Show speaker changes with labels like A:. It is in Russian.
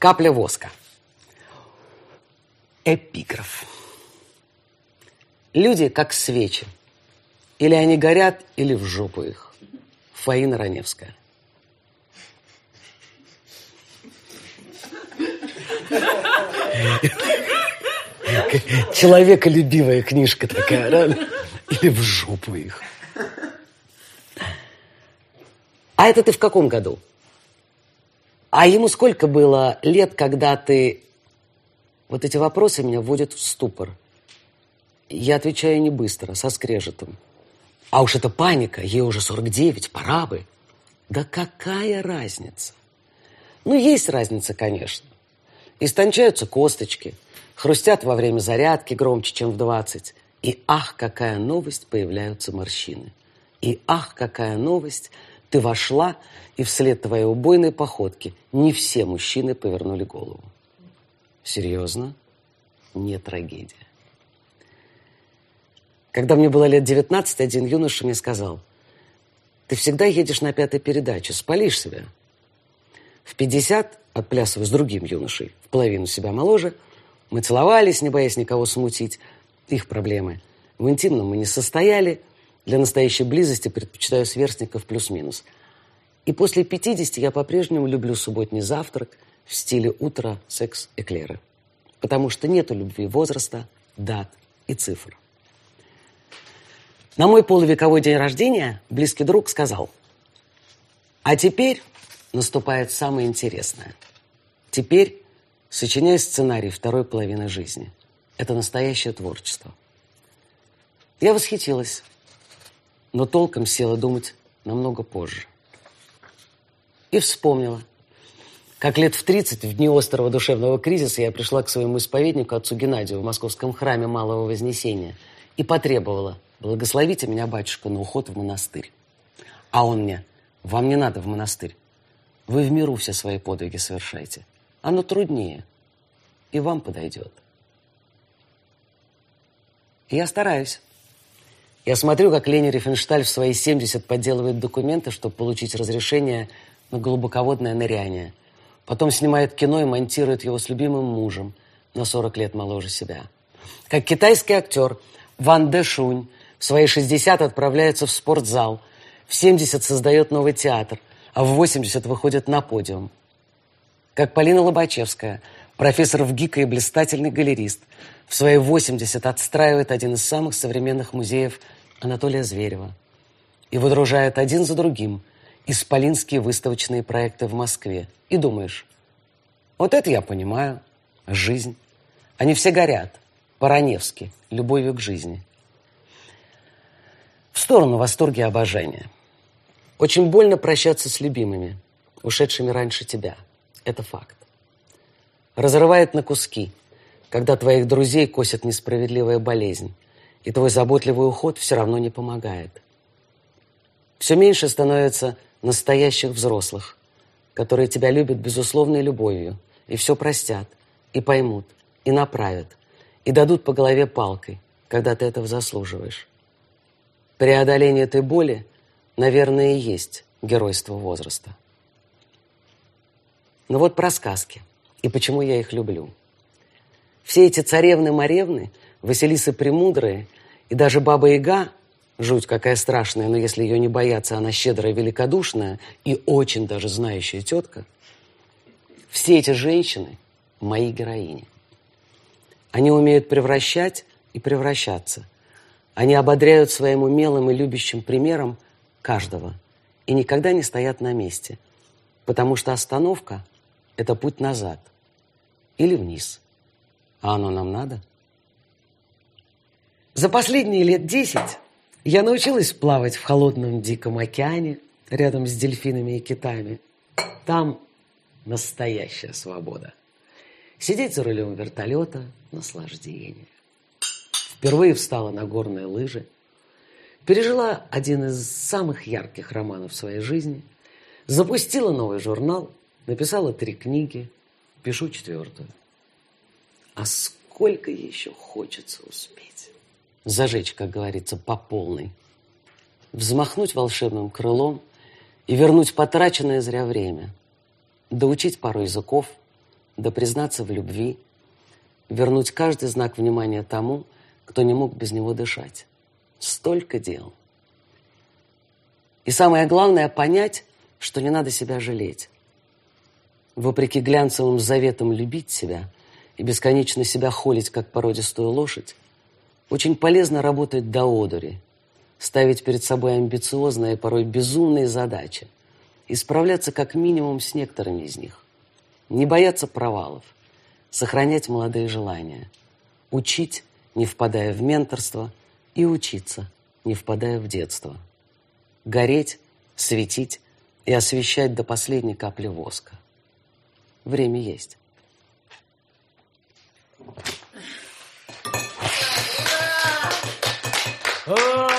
A: Капля воска. Эпиграф. Люди как свечи. Или они горят, или в жопу их. Фаина Раневская. Человеколюбивая книжка такая, да? Или в жопу их. А это ты в каком году? А ему сколько было лет, когда ты... Вот эти вопросы меня вводят в ступор. Я отвечаю не быстро, со скрежетом. А уж это паника, ей уже 49, пора бы. Да какая разница? Ну, есть разница, конечно. Истончаются косточки, хрустят во время зарядки громче, чем в 20. И ах, какая новость, появляются морщины. И ах, какая новость, ты вошла, и вслед твоей убойной походки не все мужчины повернули голову. Серьезно? Не трагедия. Когда мне было лет 19, один юноша мне сказал, ты всегда едешь на пятой передаче, спалишь себя. В 50, отплясывая с другим юношей, в половину себя моложе, мы целовались, не боясь никого смутить. Их проблемы. В интимном мы не состояли. Для настоящей близости предпочитаю сверстников плюс-минус. И после 50 я по-прежнему люблю субботний завтрак в стиле утра секс-эклеры. Потому что нету любви возраста, дат и цифр. На мой полувековой день рождения близкий друг сказал, а теперь наступает самое интересное. Теперь сочиняй сценарий второй половины жизни. Это настоящее творчество. Я восхитилась, но толком села думать намного позже. И вспомнила, как лет в 30, в дни острого душевного кризиса, я пришла к своему исповеднику, отцу Геннадию, в московском храме Малого Вознесения, и потребовала, благословите меня, батюшка, на уход в монастырь. А он мне, вам не надо в монастырь. Вы в миру все свои подвиги совершайте. Оно труднее. И вам подойдет. Я стараюсь. Я смотрю, как Лени Рифеншталь в свои 70 подделывает документы, чтобы получить разрешение на глубоководное ныряние. Потом снимает кино и монтирует его с любимым мужем на 40 лет моложе себя. Как китайский актер Ван Де Шунь в свои 60 отправляется в спортзал, в 70 создает новый театр, а в 80 выходит на подиум. Как Полина Лобачевская, профессор в ГИКа и блистательный галерист, в свои 80 отстраивает один из самых современных музеев Анатолия Зверева и выдружает один за другим исполинские выставочные проекты в Москве. И думаешь, вот это я понимаю, жизнь. Они все горят, по-раневски, любовью к жизни. В сторону восторги и обожания. Очень больно прощаться с любимыми, ушедшими раньше тебя. Это факт. Разрывает на куски, когда твоих друзей косит несправедливая болезнь, и твой заботливый уход все равно не помогает. Все меньше становится настоящих взрослых, которые тебя любят безусловной любовью, и все простят, и поймут, и направят, и дадут по голове палкой, когда ты этого заслуживаешь. Преодоление этой боли, наверное, и есть геройство возраста. Но вот про сказки, и почему я их люблю. Все эти царевны-моревны, Василисы Премудрые и даже Баба-Яга Жуть какая страшная, но если ее не бояться, она щедрая, великодушная и очень даже знающая тетка. Все эти женщины – мои героини. Они умеют превращать и превращаться. Они ободряют своим умелым и любящим примером каждого и никогда не стоят на месте, потому что остановка – это путь назад или вниз. А оно нам надо? За последние лет десять я научилась плавать в холодном диком океане рядом с дельфинами и китами. Там настоящая свобода. Сидеть за рулем вертолета – наслаждение. Впервые встала на горные лыжи. Пережила один из самых ярких романов своей жизни. Запустила новый журнал. Написала три книги. Пишу четвертую. А сколько еще хочется успеть? Зажечь, как говорится, по полной, взмахнуть волшебным крылом и вернуть потраченное зря время, доучить пару языков, да признаться в любви, вернуть каждый знак внимания тому, кто не мог без него дышать. Столько дел. И самое главное – понять, что не надо себя жалеть. Вопреки глянцевым заветам любить себя и бесконечно себя холить, как породистую лошадь, очень полезно работать до одури, ставить перед собой амбициозные, порой безумные задачи и справляться как минимум с некоторыми из них. Не бояться провалов, сохранять молодые желания, учить, не впадая в менторство, и учиться, не впадая в детство. Гореть, светить и освещать до последней капли воска. Время есть.
B: А,